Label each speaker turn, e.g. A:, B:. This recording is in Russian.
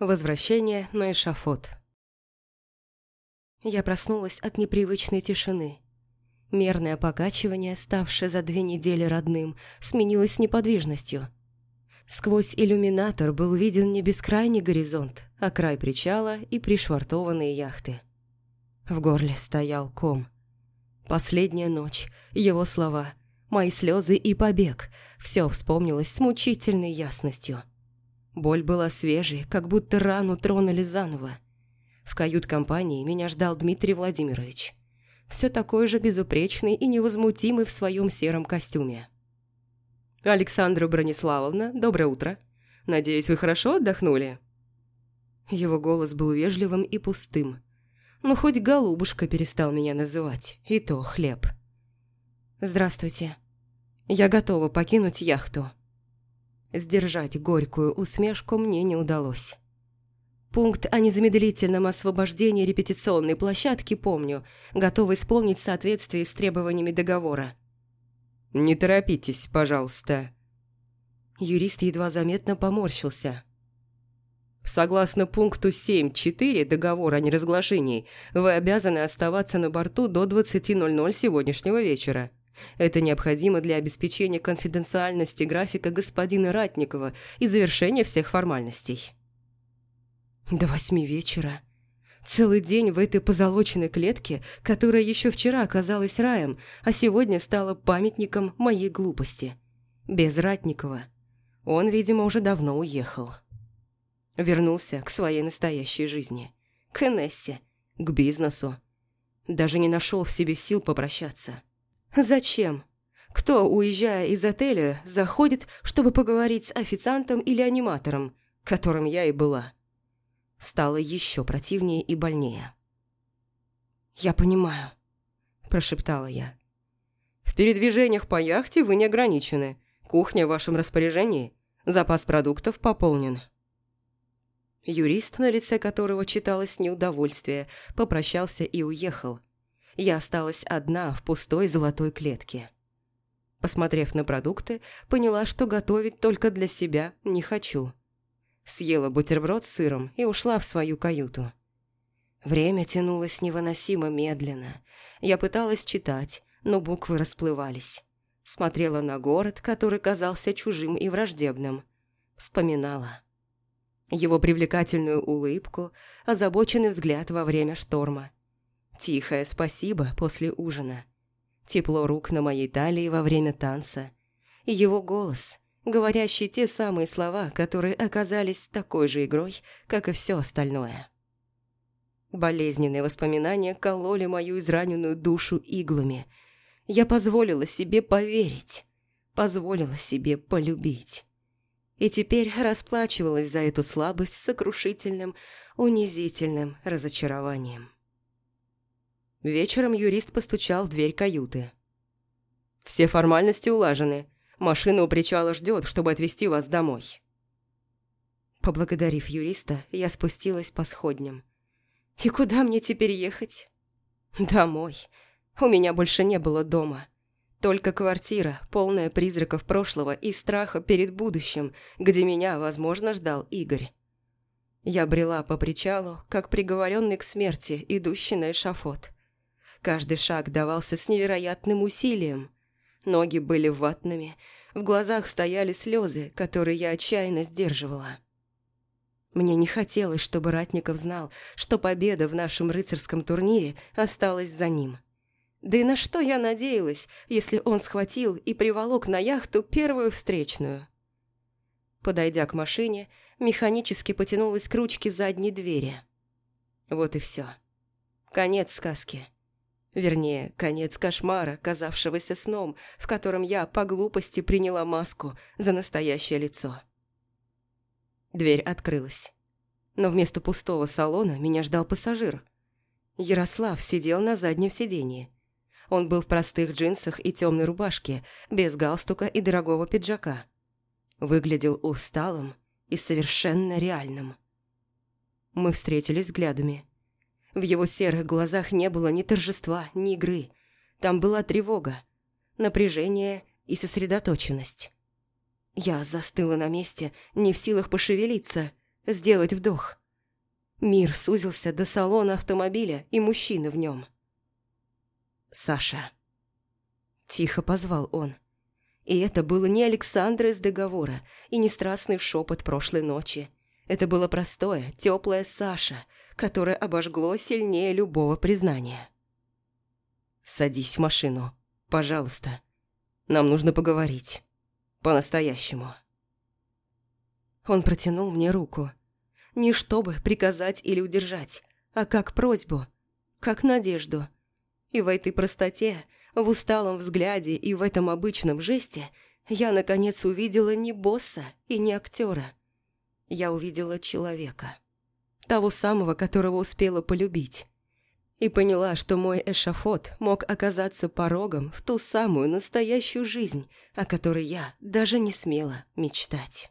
A: Возвращение на эшафот. Я проснулась от непривычной тишины. Мерное покачивание, ставшее за две недели родным, сменилось неподвижностью. Сквозь иллюминатор был виден не бескрайний горизонт, а край причала и пришвартованные яхты. В горле стоял ком. Последняя ночь, его слова, мои слезы и побег – все вспомнилось с мучительной ясностью – Боль была свежей, как будто рану тронули заново. В кают-компании меня ждал Дмитрий Владимирович. Все такой же безупречный и невозмутимый в своем сером костюме. «Александра Брониславовна, доброе утро. Надеюсь, вы хорошо отдохнули?» Его голос был вежливым и пустым. Но хоть голубушка перестал меня называть, и то хлеб. «Здравствуйте. Я готова покинуть яхту». Сдержать горькую усмешку мне не удалось. Пункт о незамедлительном освобождении репетиционной площадки помню, готов исполнить в соответствии с требованиями договора. «Не торопитесь, пожалуйста». Юрист едва заметно поморщился. «Согласно пункту 7.4 договора о неразглашении, вы обязаны оставаться на борту до 20.00 сегодняшнего вечера. Это необходимо для обеспечения конфиденциальности графика господина Ратникова и завершения всех формальностей. До восьми вечера. Целый день в этой позолоченной клетке, которая еще вчера оказалась раем, а сегодня стала памятником моей глупости. Без Ратникова. Он, видимо, уже давно уехал. Вернулся к своей настоящей жизни. К Энессе, к бизнесу. Даже не нашел в себе сил попрощаться. Зачем? Кто, уезжая из отеля, заходит, чтобы поговорить с официантом или аниматором, которым я и была? Стало еще противнее и больнее. «Я понимаю», – прошептала я. «В передвижениях по яхте вы не ограничены. Кухня в вашем распоряжении. Запас продуктов пополнен». Юрист, на лице которого читалось неудовольствие, попрощался и уехал – я осталась одна в пустой золотой клетке. Посмотрев на продукты, поняла, что готовить только для себя не хочу. Съела бутерброд с сыром и ушла в свою каюту. Время тянулось невыносимо медленно. Я пыталась читать, но буквы расплывались. Смотрела на город, который казался чужим и враждебным. Вспоминала. Его привлекательную улыбку, озабоченный взгляд во время шторма – Тихое спасибо после ужина. Тепло рук на моей талии во время танца. И его голос, говорящий те самые слова, которые оказались такой же игрой, как и все остальное. Болезненные воспоминания кололи мою израненную душу иглами. Я позволила себе поверить, позволила себе полюбить. И теперь расплачивалась за эту слабость сокрушительным, унизительным разочарованием. Вечером юрист постучал в дверь каюты. «Все формальности улажены. Машина у причала ждет, чтобы отвезти вас домой». Поблагодарив юриста, я спустилась по сходням. «И куда мне теперь ехать?» «Домой. У меня больше не было дома. Только квартира, полная призраков прошлого и страха перед будущим, где меня, возможно, ждал Игорь». Я брела по причалу, как приговоренный к смерти, идущий на эшафот – Каждый шаг давался с невероятным усилием. Ноги были ватными, в глазах стояли слезы, которые я отчаянно сдерживала. Мне не хотелось, чтобы Ратников знал, что победа в нашем рыцарском турнире осталась за ним. Да и на что я надеялась, если он схватил и приволок на яхту первую встречную? Подойдя к машине, механически потянулась к ручке задней двери. Вот и все. Конец сказки. Вернее, конец кошмара, казавшегося сном, в котором я по глупости приняла маску за настоящее лицо. Дверь открылась. Но вместо пустого салона меня ждал пассажир. Ярослав сидел на заднем сиденье. Он был в простых джинсах и темной рубашке, без галстука и дорогого пиджака. Выглядел усталым и совершенно реальным. Мы встретились взглядами – в его серых глазах не было ни торжества, ни игры. Там была тревога, напряжение и сосредоточенность. Я застыла на месте, не в силах пошевелиться, сделать вдох. Мир сузился до салона автомобиля и мужчины в нем. «Саша». Тихо позвал он. И это было не Александр из договора и не страстный шепот прошлой ночи. Это было простое, теплое Саша, которое обожгло сильнее любого признания. «Садись в машину, пожалуйста. Нам нужно поговорить. По-настоящему». Он протянул мне руку. Не чтобы приказать или удержать, а как просьбу, как надежду. И в этой простоте, в усталом взгляде и в этом обычном жесте я, наконец, увидела не босса и не актера. Я увидела человека. Того самого, которого успела полюбить. И поняла, что мой эшафот мог оказаться порогом в ту самую настоящую жизнь, о которой я даже не смела мечтать.